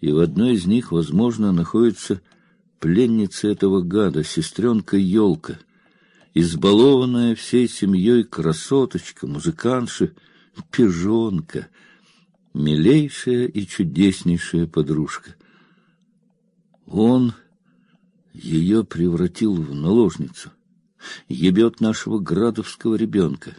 и в одной из них, возможно, находится пленница этого гада, сестренка Ёлка, избалованная всей семьей красоточка, музыкантша, пижонка, милейшая и чудеснейшая подружка. Он ее превратил в наложницу, ебет нашего градовского ребенка,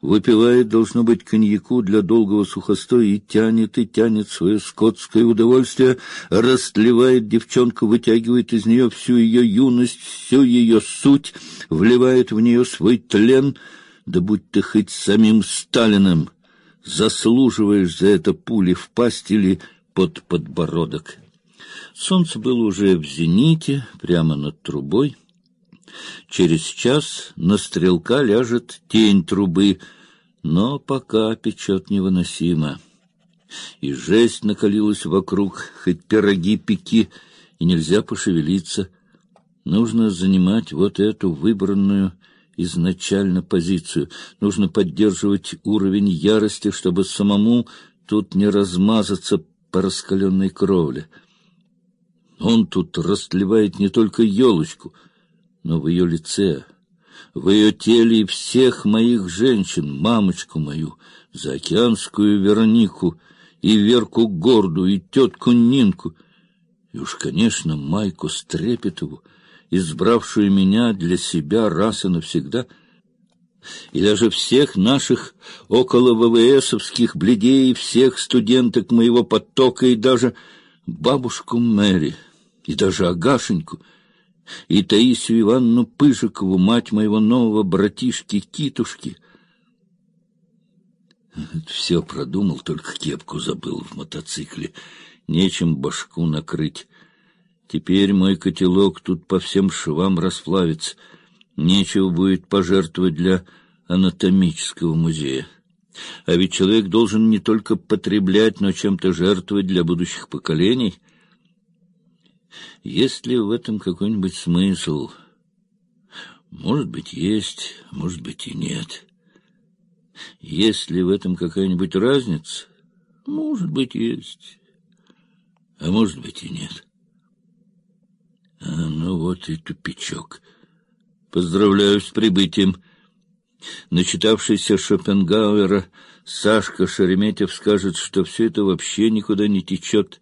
выпивает, должно быть, коньяку для долгого сухостоя и тянет и тянет свое скотское удовольствие, растлевает девчонку, вытягивает из нее всю ее юность, всю ее суть, вливает в нее свой тлен, да будь ты хоть самим Сталиным, заслуживаешь за это пули в пасть или под подбородок. Солнце было уже в зените, прямо над трубой. Через час на стрелка ляжет тень трубы, но пока печет невыносимо. И жесть накалилась вокруг, хоть пироги пеки, и нельзя пошевелиться. Нужно занимать вот эту выбранную изначально позицию. Нужно поддерживать уровень ярости, чтобы самому тут не размазаться по раскаленной кровле. Он тут растлевает не только елочку, но в ее лице, в ее теле и всех моих женщин, мамочку мою, заокеанскую Веронику, и Верку Горду, и тетку Нинку, и уж, конечно, Майку Стрепетову, избравшую меня для себя раз и навсегда, и даже всех наших около ВВСовских бледей, всех студенток моего потока, и даже бабушку Мэри, и даже Агашеньку, и Таисию Ивановну Пыжикову, мать моего нового братишки Китушки. Все продумал, только кепку забыл в мотоцикле. Нечем башку накрыть. Теперь мой котелок тут по всем швам расплавится. Нечего будет пожертвовать для анатомического музея. А ведь человек должен не только потреблять, но чем-то жертвовать для будущих поколений. Есть ли в этом какой-нибудь смысл? Может быть, есть, может быть и нет. Есть ли в этом какая-нибудь разница? Может быть, есть, а может быть и нет. А, ну вот и тупичок. Поздравляю с прибытием. Начитавшийся Шопенгауэра Сашка Шереметьев скажет, что все это вообще никуда не течет,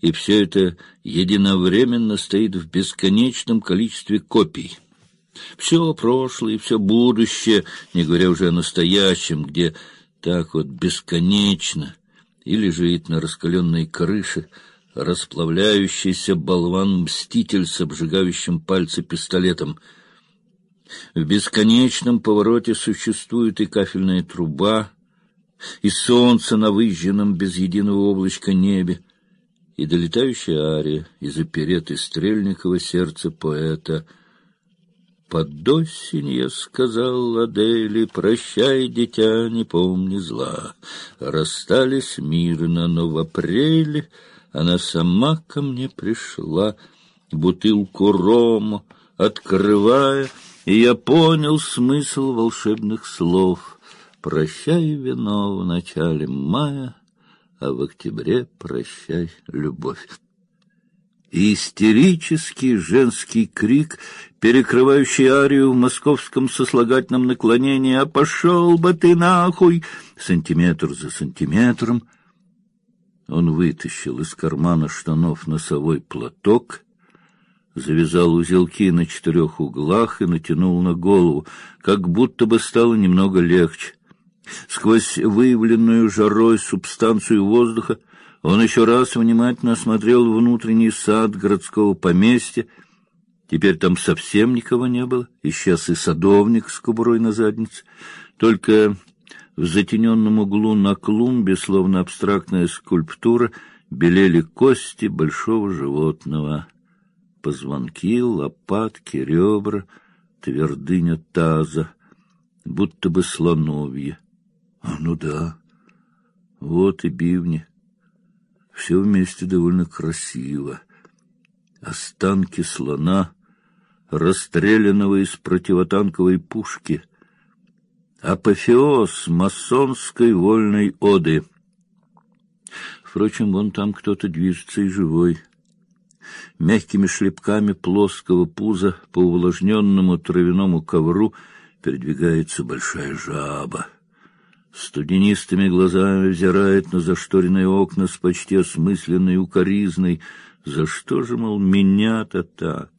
и все это единовременно стоит в бесконечном количестве копий. Все прошлое и все будущее, не говоря уже о настоящем, где так вот бесконечно и лежит на раскаленной крыше расплавляющийся болван-мститель с обжигающим пальцы пистолетом. В бесконечном повороте существует и кафельная труба, и солнце на выжженном без единого облачка небе, и долетающая ария из опереты Стрельникова сердца поэта «Под осень я сказал Адели, прощай, дитя, не помни зла. Расстались мирно, но в апреле она сама ко мне пришла, бутылку рома открывая, и я понял смысл волшебных слов. Прощай вино в начале мая, а в октябре прощай любовь. истерический женский крик, перекрывающий арию в московском сослагательном наклонении «А пошел бы ты нахуй!» сантиметр за сантиметром — он вытащил из кармана штанов носовой платок, завязал узелки на четырех углах и натянул на голову, как будто бы стало немного легче. Сквозь выявленную жарой субстанцию воздуха он еще раз внимательно осмотрел внутренний сад городского поместья. Теперь там совсем никого не было, исчез и садовник с кобурой на заднице. Только в затененном углу на клумбе, словно абстрактная скульптура, белели кости большого животного. Позвонки, лопатки, ребра, твердыня таза, будто бы слоновье. А ну да, вот и бивни. Все вместе довольно красиво. Останки слона, расстрелянного из противотанковой пушки — апофеоз масонской вольной оды. Впрочем, вон там кто-то движется и живой. Мягкими шлепками плоского пуза по увлажненному травяному ковру передвигается большая жаба. Студенистыми глазами взирает на зашторенные окна с почти осмысленной укоризной. За что же, мол, меня-то так?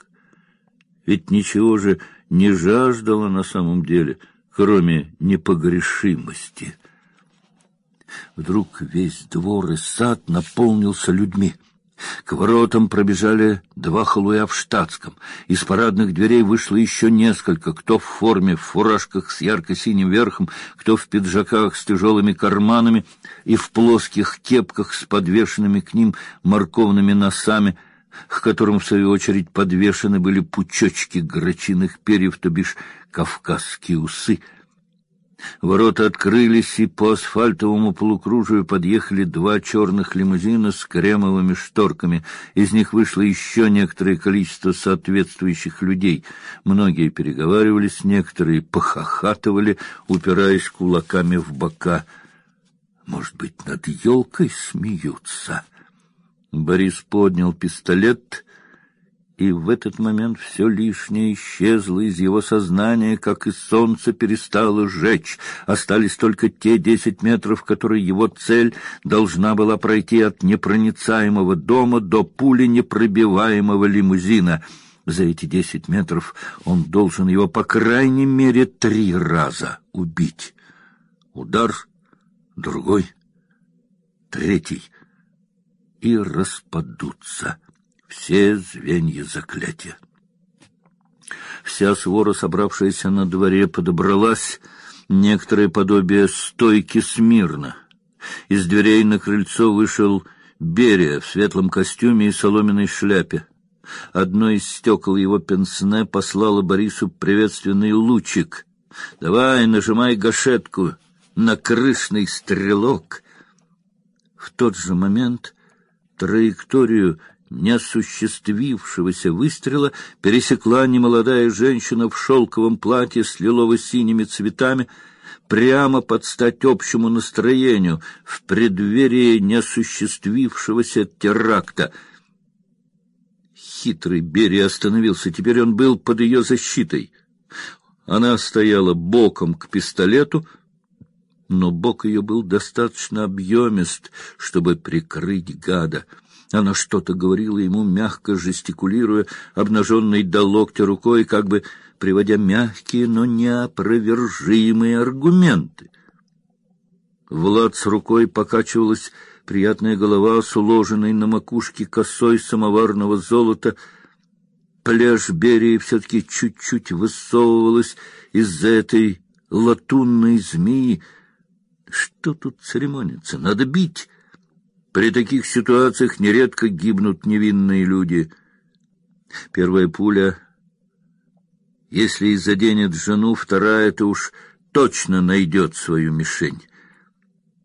Ведь ничего же не жаждала на самом деле, кроме непогрешимости. Вдруг весь двор и сад наполнился людьми. К воротам пробежали два халуя в штатском. Из парадных дверей вышло еще несколько, кто в форме, в фуражках с ярко-синим верхом, кто в пиджаках с тяжелыми карманами и в плоских кепках с подвешенными к ним морковными носами, к которым, в свою очередь, подвешены были пучочки грачиных перьев, то бишь кавказские усы — Ворота открылись, и по асфальтовому полукружию подъехали два черных лимузина с кремовыми шторками. Из них вышло еще некоторое количество соответствующих людей. Многие переговаривались, некоторые похохатывали, упираясь кулаками в бока. Может быть, над елкой смеются? Борис поднял пистолет и в этот момент все лишнее исчезло из его сознания, как и солнце перестало жечь. Остались только те десять метров, которые его цель должна была пройти от непроницаемого дома до пули непробиваемого лимузина. За эти десять метров он должен его по крайней мере три раза убить. Удар, другой, третий, и распадутся все звенья заклятия. Вся свора, собравшаяся на дворе, подобралась, некоторое подобие стойки смирно. Из дверей на крыльцо вышел Берия в светлом костюме и соломенной шляпе. Одно из стекол его пенсне послало Борису приветственный лучик. «Давай, нажимай гашетку, на крышный стрелок!» В тот же момент траекторию неосуществившегося выстрела пересекла немолодая женщина в шелковом платье с лилово-синими цветами, прямо под стать общему настроению в преддверии неосуществившегося теракта. Хитрый Берия остановился, теперь он был под ее защитой. Она стояла боком к пистолету, но бок ее был достаточно объемист, чтобы прикрыть гада — она что-то говорила ему, мягко жестикулируя, обнаженной до локтя рукой, как бы приводя мягкие, но неопровержимые аргументы. Влад с рукой покачивалась приятная голова с уложенной на макушке косой самоварного золота. Пляж Берии все-таки чуть-чуть высовывалась из-за этой латунной змеи. Что тут церемониться? Надо бить! При таких ситуациях нередко гибнут невинные люди. Первая пуля, если и заденет жену, вторая-то уж точно найдет свою мишень.